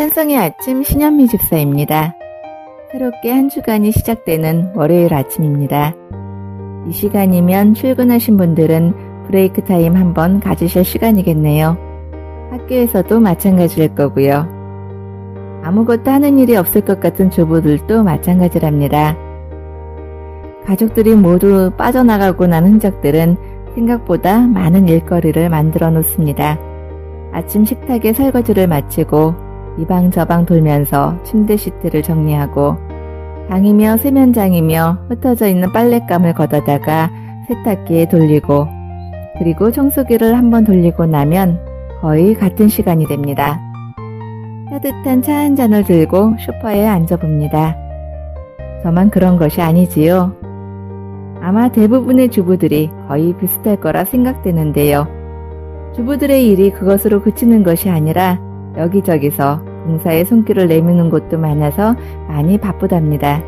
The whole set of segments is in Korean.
산성의 아침 신현미 집사입니다. 새롭게 한 주간이 시작되는 월요일 아침입니다. 이 시간이면 출근하신 분들은 브레이크 타임 한번 가지실 시간이겠네요. 학교에서도 마찬가지일 거고요. 아무것도 하는 일이 없을 것 같은 주부들도 마찬가지랍니다. 가족들이 모두 빠져나가고 난 흔적들은 생각보다 많은 일거리를 만들어 놓습니다. 아침 식탁에 설거지를 마치고 이방저방 돌면서 침대 시트를 정리하고 방이며 세면장이며 흩어져 있는 빨랫감을 걷어다가 세탁기에 돌리고 그리고 청소기를 한번 돌리고 나면 거의 같은 시간이 됩니다. 따뜻한 차 한 잔을 들고 쇼파에 앉아봅니다. 저만 그런 것이 아니지요. 아마 대부분의 주부들이 거의 비슷할 거라 생각되는데요. 주부들의 일이 그것으로 그치는 것이 아니라 여기저기서 봉사에 손길을 내미는 곳도 많아서 많이 바쁘답니다.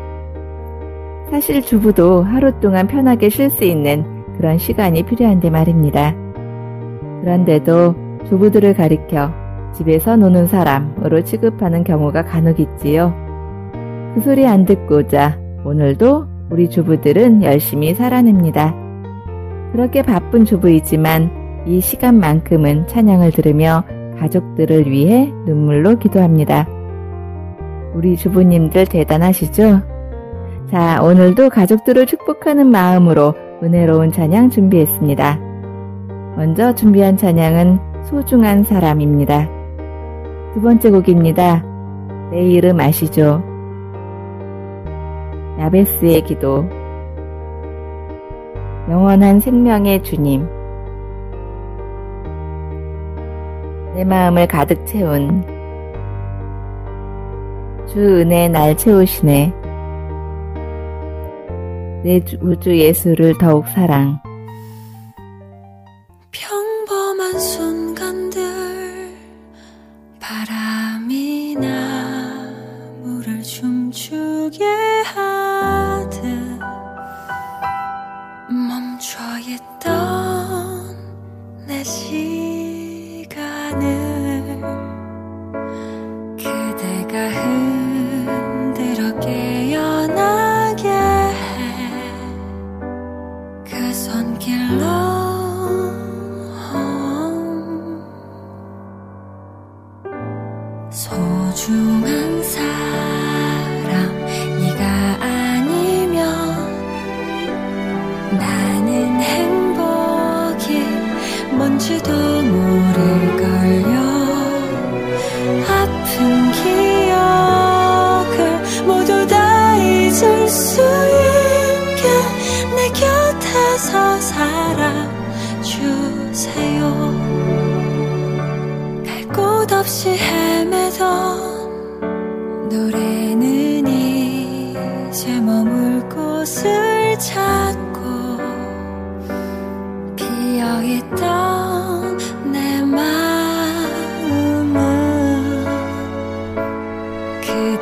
사실 주부도 하루 동안 편하게 쉴 수 있는 그런 시간이 필요한데 말입니다. 그런데도 주부들을 가리켜 집에서 노는 사람으로 취급하는 경우가 간혹 있지요. 그 소리 안 듣고자 오늘도 우리 주부들은 열심히 살아냅니다. 그렇게 바쁜 주부이지만 이 시간만큼은 찬양을 들으며 가족들을 위해 눈물로 기도합니다. 우리 주부님들 대단하시죠? 자, 오늘도 가족들을 축복하는 마음으로 은혜로운 찬양 준비했습니다. 먼저 준비한 찬양은 소중한 사람입니다. 두 번째 곡입니다. 내 이름 아시죠? 야베스의 기도 영원한 생명의 주님 내 마음을 가득 채운 주 은혜 날 채우시네. 내 우주 예수를 더욱 사랑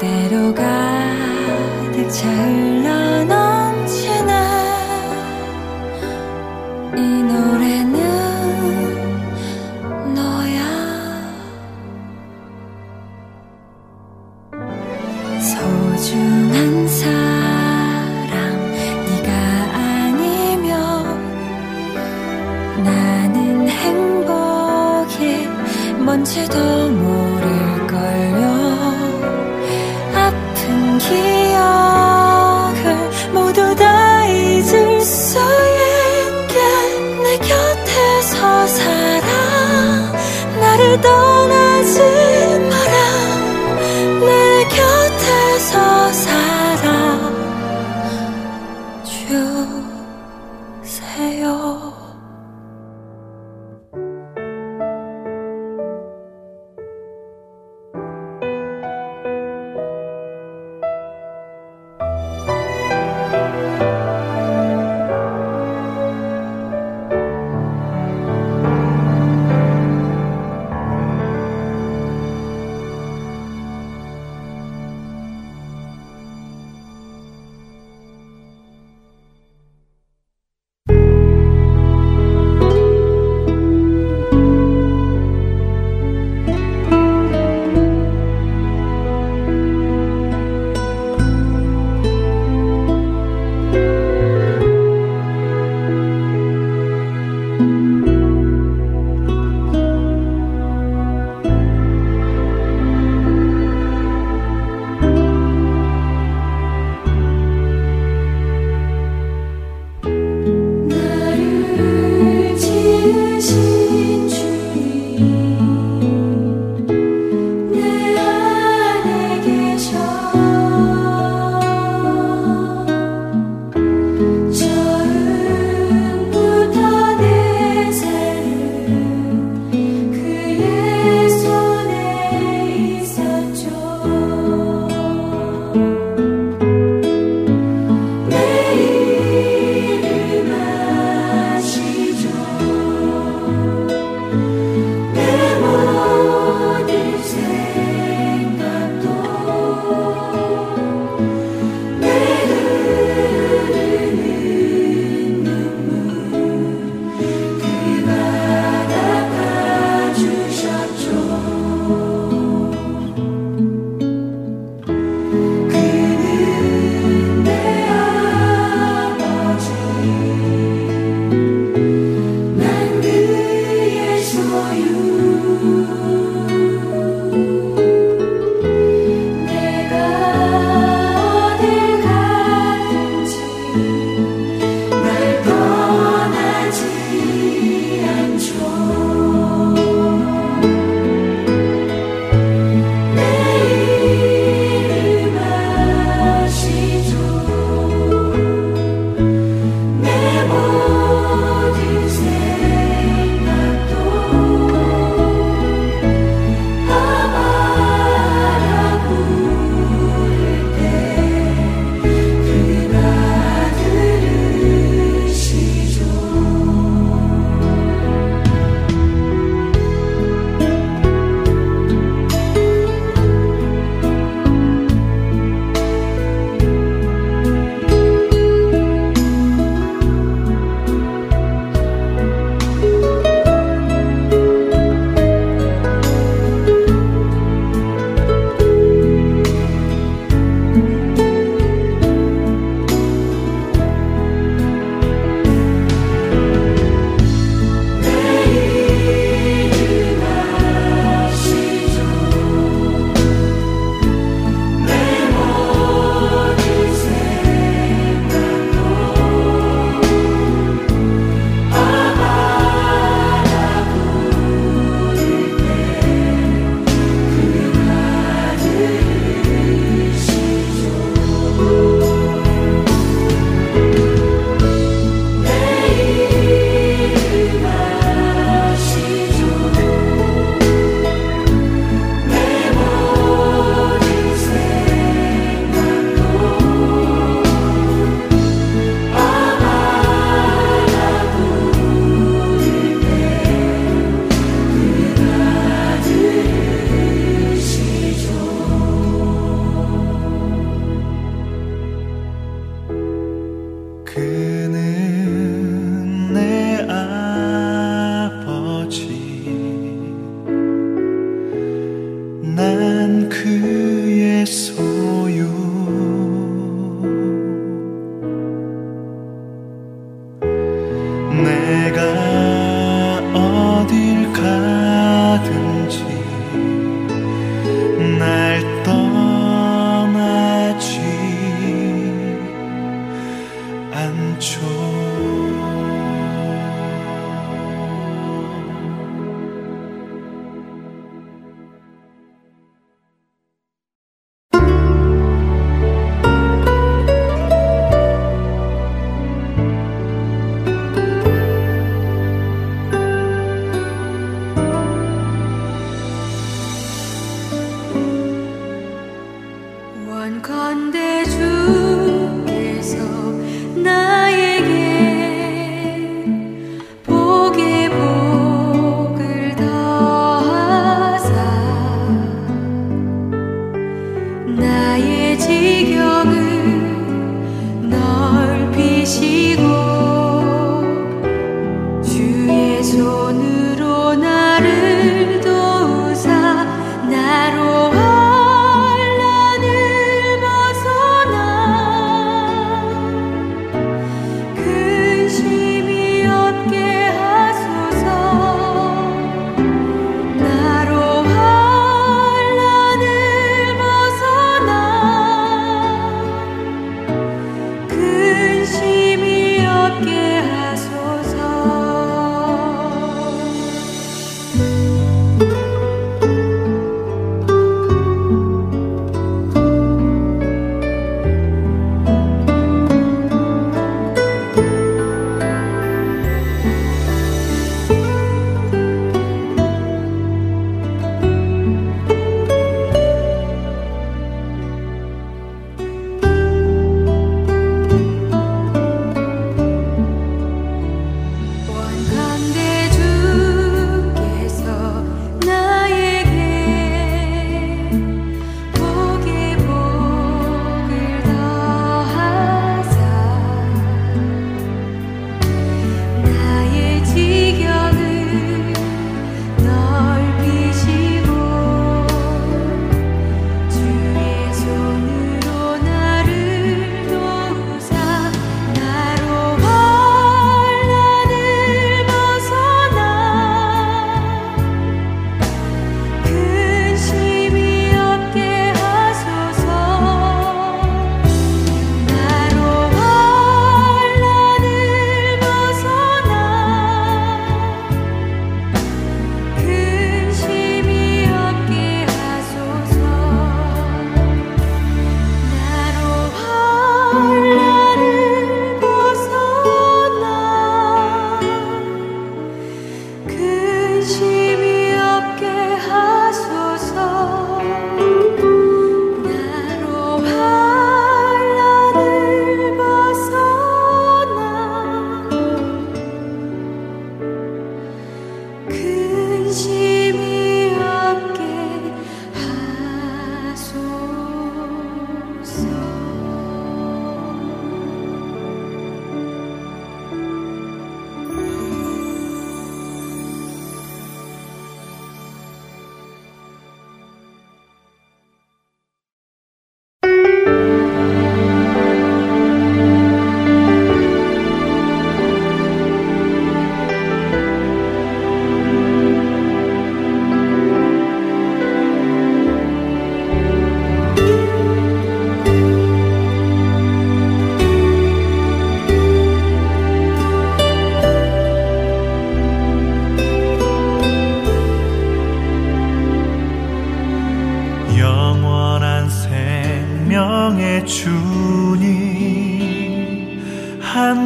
그대로 가득 차흘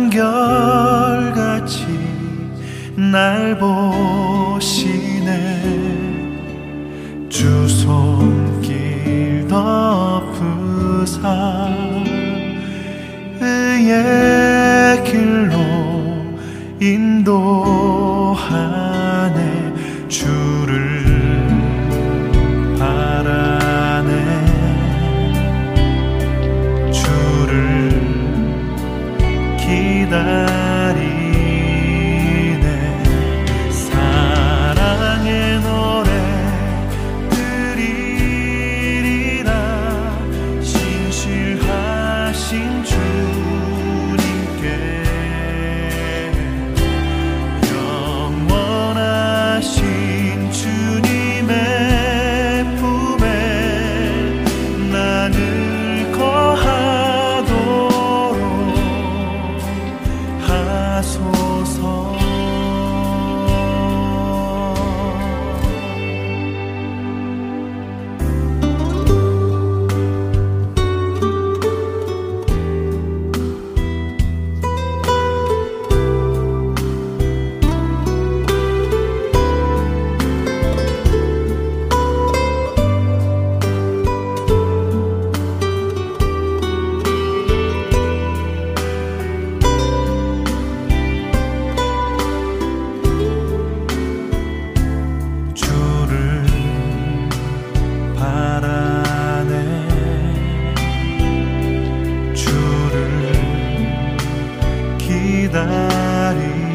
한결같이 날 보시네. 주 손길 덮으사 의 길로 인도하 body.